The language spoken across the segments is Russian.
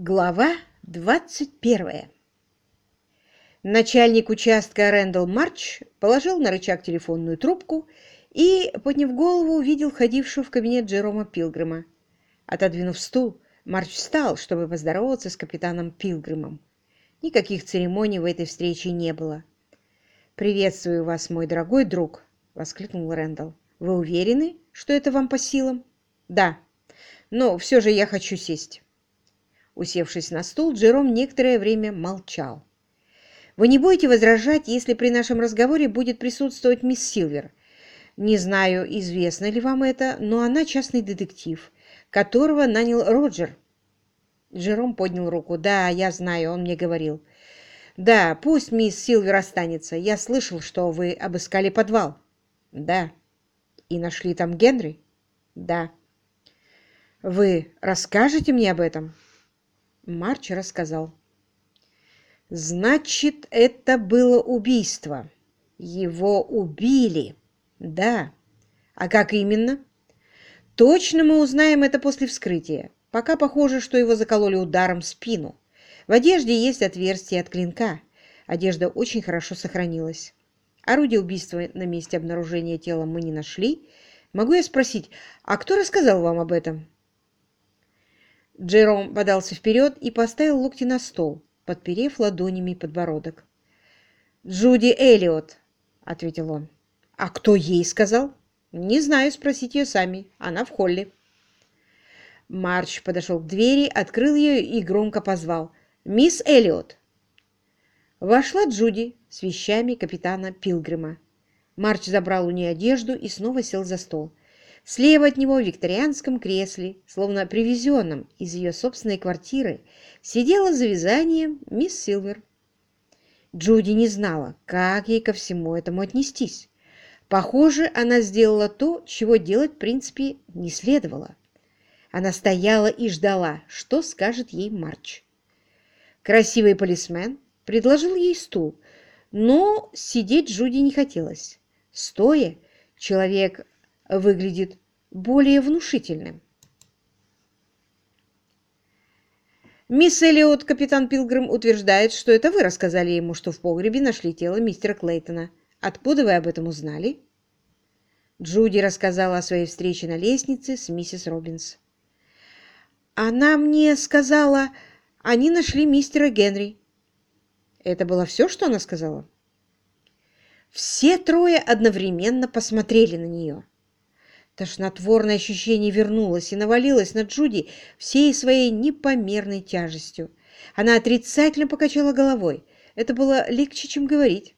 Глава 21 Начальник участка Рэндалл Марч положил на рычаг телефонную трубку и, подняв голову, увидел входившего в кабинет Джерома Пилгрима. Отодвинув стул, Марч встал, чтобы поздороваться с капитаном Пилгримом. Никаких церемоний в этой встрече не было. «Приветствую вас, мой дорогой друг!» — воскликнул Рэндалл. «Вы уверены, что это вам по силам?» «Да, но все же я хочу сесть». Усевшись на стул, Джером некоторое время молчал. «Вы не будете возражать, если при нашем разговоре будет присутствовать мисс Силвер? Не знаю, известно ли вам это, но она частный детектив, которого нанял Роджер». Джером поднял руку. «Да, я знаю, он мне говорил». «Да, пусть мисс Силвер останется. Я слышал, что вы обыскали подвал». «Да». «И нашли там Генри?» «Да». «Вы расскажете мне об этом?» Марч рассказал. «Значит, это было убийство. Его убили. Да. А как именно?» «Точно мы узнаем это после вскрытия. Пока похоже, что его закололи ударом в спину. В одежде есть отверстие от клинка. Одежда очень хорошо сохранилась. Орудие убийства на месте обнаружения тела мы не нашли. Могу я спросить, а кто рассказал вам об этом?» Джером подался вперед и поставил локти на стол, подперев ладонями подбородок. «Джуди Эллиот», — ответил он. «А кто ей сказал?» «Не знаю, спросите ее сами. Она в холле». Марч подошел к двери, открыл ее и громко позвал. «Мисс Эллиот!» Вошла Джуди с вещами капитана Пилгрима. Марч забрал у нее одежду и снова сел за стол. Слева от него в викторианском кресле, словно привезенном из ее собственной квартиры, сидела за вязанием мисс Силвер. Джуди не знала, как ей ко всему этому отнестись. Похоже, она сделала то, чего делать, в принципе, не следовало. Она стояла и ждала, что скажет ей Марч. Красивый полисмен предложил ей стул, но сидеть Джуди не хотелось. Стоя, человек выглядит более внушительным. Мисс Эллиот, капитан Пилгрим, утверждает, что это вы рассказали ему, что в погребе нашли тело мистера Клейтона. Откуда вы об этом узнали? Джуди рассказала о своей встрече на лестнице с миссис Робинс. Она мне сказала, они нашли мистера Генри. Это было все, что она сказала? Все трое одновременно посмотрели на нее. Тошнотворное ощущение вернулось и навалилось на Джуди всей своей непомерной тяжестью. Она отрицательно покачала головой. Это было легче, чем говорить.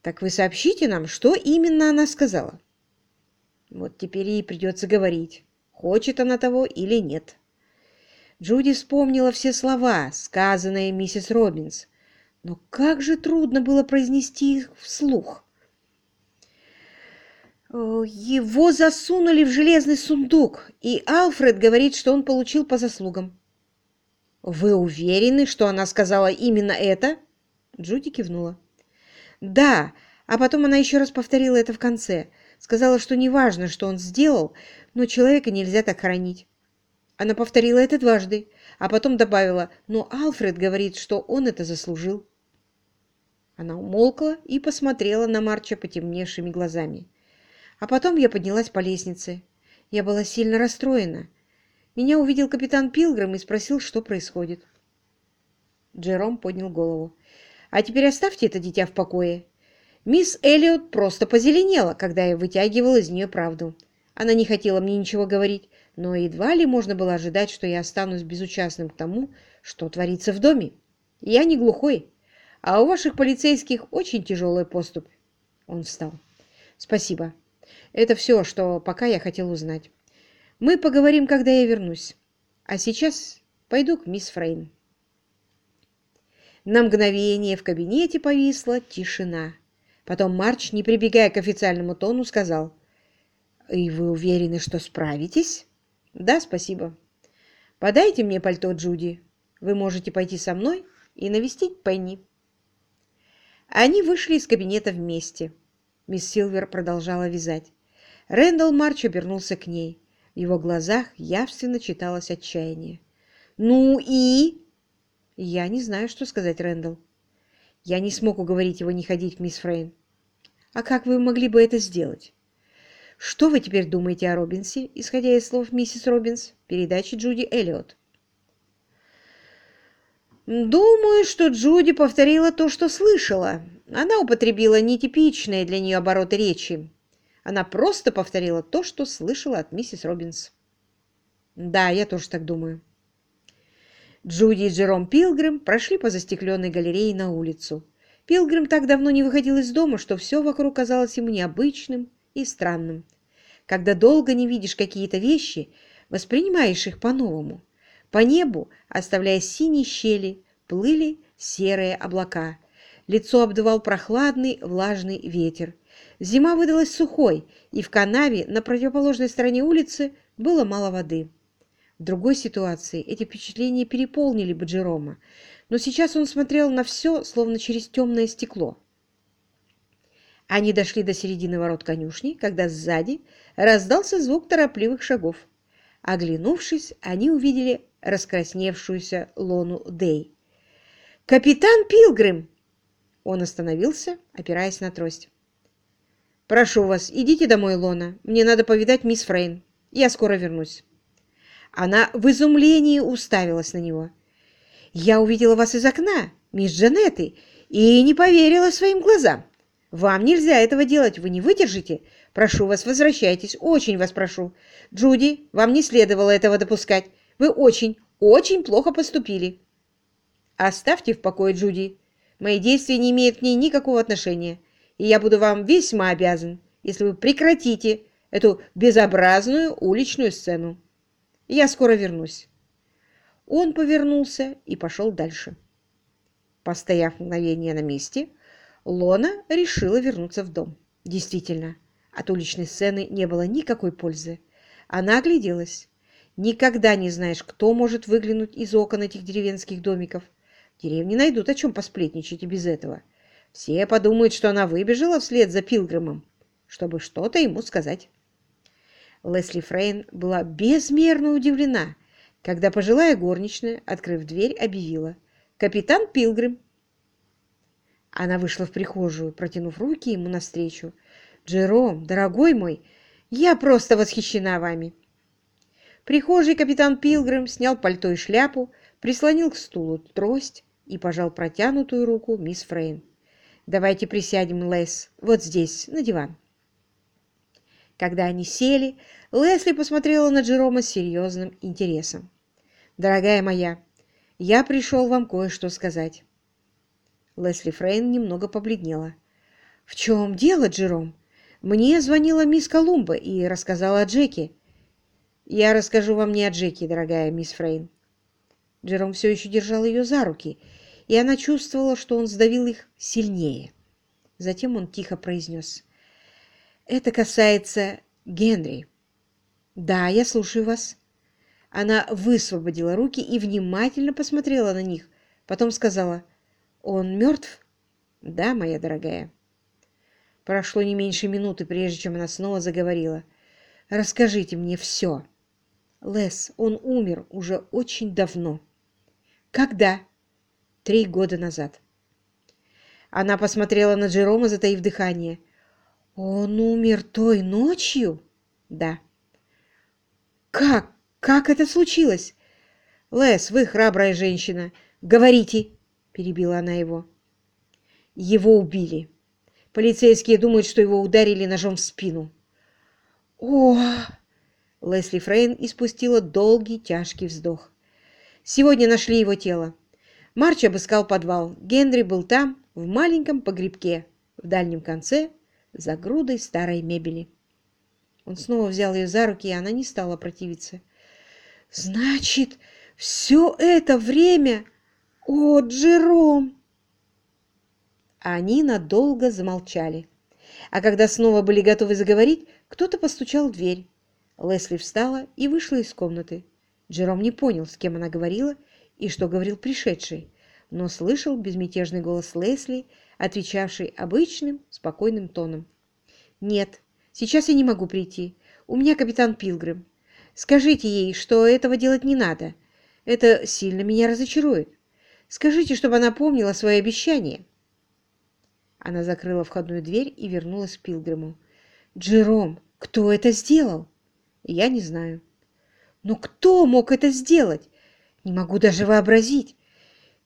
«Так вы сообщите нам, что именно она сказала?» Вот теперь ей придется говорить, хочет она того или нет. Джуди вспомнила все слова, сказанные миссис Робинс, но как же трудно было произнести их вслух. Э, его засунули в железный сундук, и Алфред говорит, что он получил по заслугам. «Вы уверены, что она сказала именно это?» Джуди кивнула. «Да, а потом она еще раз повторила это в конце. Сказала, что неважно, что он сделал, но человека нельзя так хранить. Она повторила это дважды, а потом добавила, но Алфред говорит, что он это заслужил. Она умолкла и посмотрела на Марча потемневшими глазами. А потом я поднялась по лестнице. Я была сильно расстроена. Меня увидел капитан Пилгрим и спросил, что происходит. Джером поднял голову. «А теперь оставьте это дитя в покое. Мисс Эллиот просто позеленела, когда я вытягивала из нее правду. Она не хотела мне ничего говорить, но едва ли можно было ожидать, что я останусь безучастным к тому, что творится в доме. Я не глухой, а у ваших полицейских очень тяжелый поступ». Он встал. «Спасибо. Это все, что пока я хотел узнать. Мы поговорим, когда я вернусь. А сейчас пойду к мисс Фрейн. На мгновение в кабинете повисла тишина. Потом Марч, не прибегая к официальному тону, сказал. «И вы уверены, что справитесь?» «Да, спасибо. Подайте мне пальто, Джуди. Вы можете пойти со мной и навестить Пенни». Они вышли из кабинета вместе. Мисс Силвер продолжала вязать. Рэндалл Марч обернулся к ней. В его глазах явственно читалось отчаяние. «Ну и...» Я не знаю, что сказать Рэндалл. Я не смог уговорить его не ходить к мисс Фрейн. А как вы могли бы это сделать? Что вы теперь думаете о Робинсе, исходя из слов миссис Робинс, передачи Джуди Эллиот? Думаю, что Джуди повторила то, что слышала. Она употребила нетипичные для нее обороты речи. Она просто повторила то, что слышала от миссис Робинс. Да, я тоже так думаю. Джуди и Джером Пилгрим прошли по застекленной галерее на улицу. Пилгрим так давно не выходил из дома, что все вокруг казалось ему необычным и странным. Когда долго не видишь какие-то вещи, воспринимаешь их по-новому. По небу, оставляя синие щели, плыли серые облака. Лицо обдувал прохладный влажный ветер. Зима выдалась сухой, и в канаве на противоположной стороне улицы было мало воды. В другой ситуации эти впечатления переполнили бы Джерома, но сейчас он смотрел на все, словно через темное стекло. Они дошли до середины ворот конюшни, когда сзади раздался звук торопливых шагов. Оглянувшись, они увидели раскрасневшуюся Лону Дей. «Капитан Пилгрим!» Он остановился, опираясь на трость. «Прошу вас, идите домой, Лона. Мне надо повидать мисс Фрейн. Я скоро вернусь». Она в изумлении уставилась на него. «Я увидела вас из окна, мисс Джанетты, и не поверила своим глазам. Вам нельзя этого делать, вы не выдержите. Прошу вас, возвращайтесь, очень вас прошу. Джуди, вам не следовало этого допускать. Вы очень, очень плохо поступили». «Оставьте в покое Джуди. Мои действия не имеют к ней никакого отношения, и я буду вам весьма обязан, если вы прекратите эту безобразную уличную сцену». Я скоро вернусь. Он повернулся и пошел дальше. Постояв мгновение на месте, Лона решила вернуться в дом. Действительно, от уличной сцены не было никакой пользы. Она огляделась. Никогда не знаешь, кто может выглянуть из окон этих деревенских домиков. В деревне найдут о чем посплетничать и без этого. Все подумают, что она выбежала вслед за Пилгримом, чтобы что-то ему сказать. Лесли Фрейн была безмерно удивлена, когда пожилая горничная, открыв дверь, объявила «Капитан Пилгрим». Она вышла в прихожую, протянув руки ему навстречу. «Джером, дорогой мой, я просто восхищена вами!» Прихожей капитан Пилгрим снял пальто и шляпу, прислонил к стулу трость и пожал протянутую руку мисс Фрейн. «Давайте присядем, Лес, вот здесь, на диван». Когда они сели, Лесли посмотрела на Джерома с серьезным интересом. «Дорогая моя, я пришел вам кое-что сказать». Лесли Фрейн немного побледнела. «В чем дело, Джером? Мне звонила мисс Колумба и рассказала о Джеки». «Я расскажу вам не о Джеки, дорогая мисс Фрейн». Джером все еще держал ее за руки, и она чувствовала, что он сдавил их сильнее. Затем он тихо произнес. Это касается Генри. Да, я слушаю вас. Она высвободила руки и внимательно посмотрела на них. Потом сказала, он мертв? Да, моя дорогая. Прошло не меньше минуты, прежде чем она снова заговорила. Расскажите мне все. Лес, он умер уже очень давно. Когда? Три года назад. Она посмотрела на Джерома, затаив дыхание. Он умер той ночью? Да. Как? Как это случилось? Лес, вы храбрая женщина. Говорите, перебила она его. Его убили. Полицейские думают, что его ударили ножом в спину. О! Лесли Фрейн испустила долгий тяжкий вздох. Сегодня нашли его тело. Марч обыскал подвал. Генри был там, в маленьком погребке, в дальнем конце за грудой старой мебели. Он снова взял ее за руки, и она не стала противиться. «Значит, все это время... О, Джером!» Они надолго замолчали. А когда снова были готовы заговорить, кто-то постучал в дверь. Лесли встала и вышла из комнаты. Джером не понял, с кем она говорила и что говорил пришедший, но слышал безмятежный голос Лесли, отвечавший обычным, спокойным тоном. «Нет, сейчас я не могу прийти. У меня капитан Пилгрим. Скажите ей, что этого делать не надо. Это сильно меня разочарует. Скажите, чтобы она помнила свои обещания. Она закрыла входную дверь и вернулась к Пилгриму. «Джером, кто это сделал?» «Я не знаю». «Но кто мог это сделать? Не могу даже вообразить.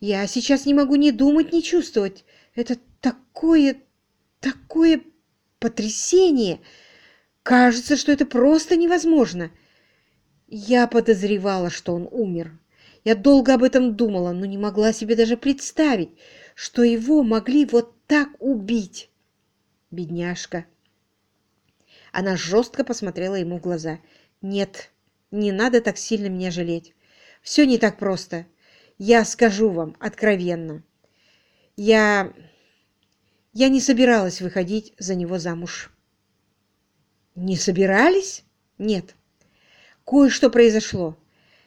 Я сейчас не могу ни думать, ни чувствовать. Это такое, такое потрясение. Кажется, что это просто невозможно. Я подозревала, что он умер. Я долго об этом думала, но не могла себе даже представить, что его могли вот так убить. Бедняжка. Она жестко посмотрела ему в глаза. «Нет, не надо так сильно меня жалеть. Все не так просто. Я скажу вам откровенно. Я... Я не собиралась выходить за него замуж. Не собирались? Нет. Кое-что произошло.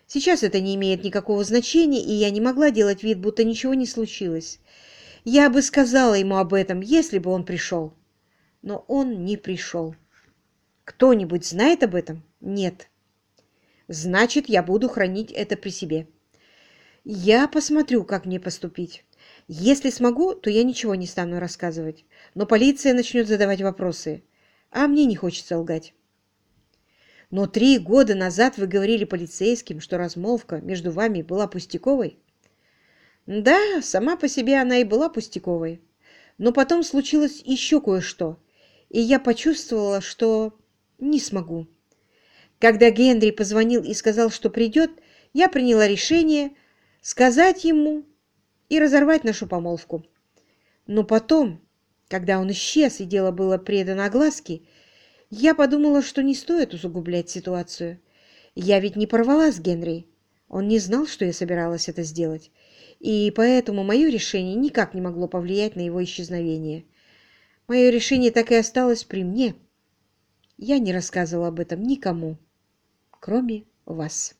Сейчас это не имеет никакого значения, и я не могла делать вид, будто ничего не случилось. Я бы сказала ему об этом, если бы он пришел. Но он не пришел. Кто-нибудь знает об этом? Нет. Значит, я буду хранить это при себе. Я посмотрю, как мне поступить. Если смогу, то я ничего не стану рассказывать. Но полиция начнет задавать вопросы, а мне не хочется лгать. Но три года назад вы говорили полицейским, что размолвка между вами была пустяковой. Да, сама по себе она и была пустяковой. Но потом случилось еще кое-что, и я почувствовала, что не смогу. Когда Генри позвонил и сказал, что придет, я приняла решение сказать ему и разорвать нашу помолвку. Но потом, когда он исчез и дело было предано огласке, я подумала, что не стоит усугублять ситуацию. Я ведь не порвала с Генри. Он не знал, что я собиралась это сделать, и поэтому мое решение никак не могло повлиять на его исчезновение. Мое решение так и осталось при мне. Я не рассказывала об этом никому кроме вас.